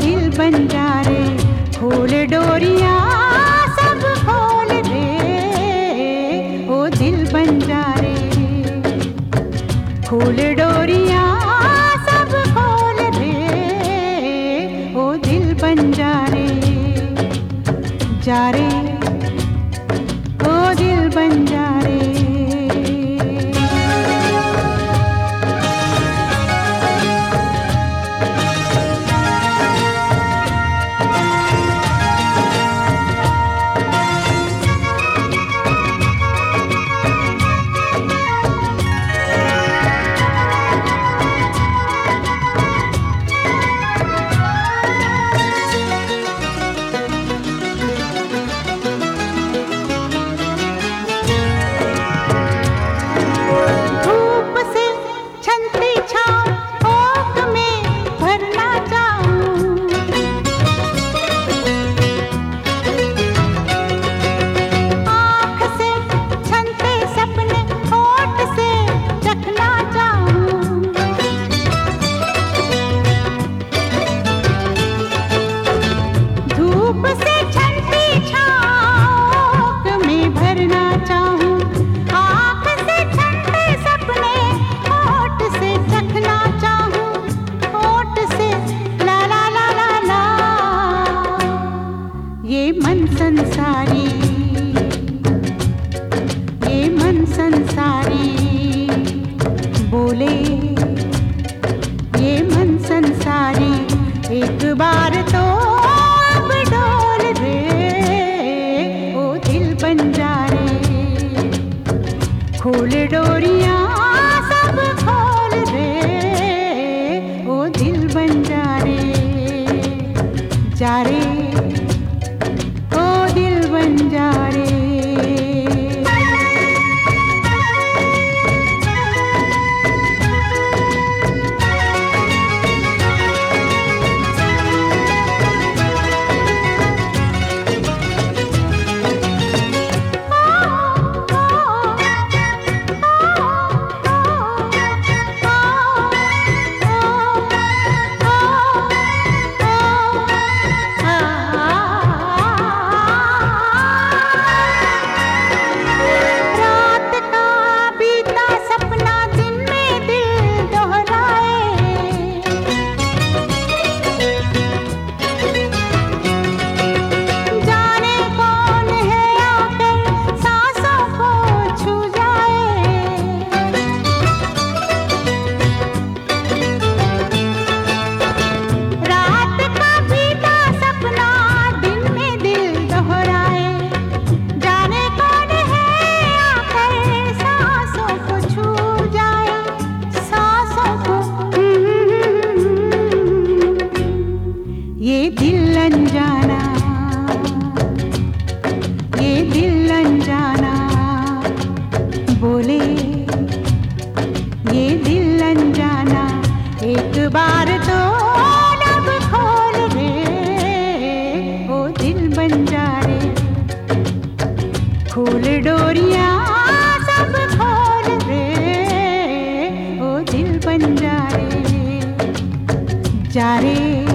बंजारे खोल डोरिया, सब खोल रे ओ दिल बंजारे खोल डोरिया, सब खोल रे दिल बंजारे जा रे। ओ दिल बंजारे धूप संसारी। बोले ये दिल अनजाना, ये दिल अनजाना, बोले, ये दिल अनजाना, एक बार तो लब खोल दिल सब खोल रे दिल बंजारे जा रे जा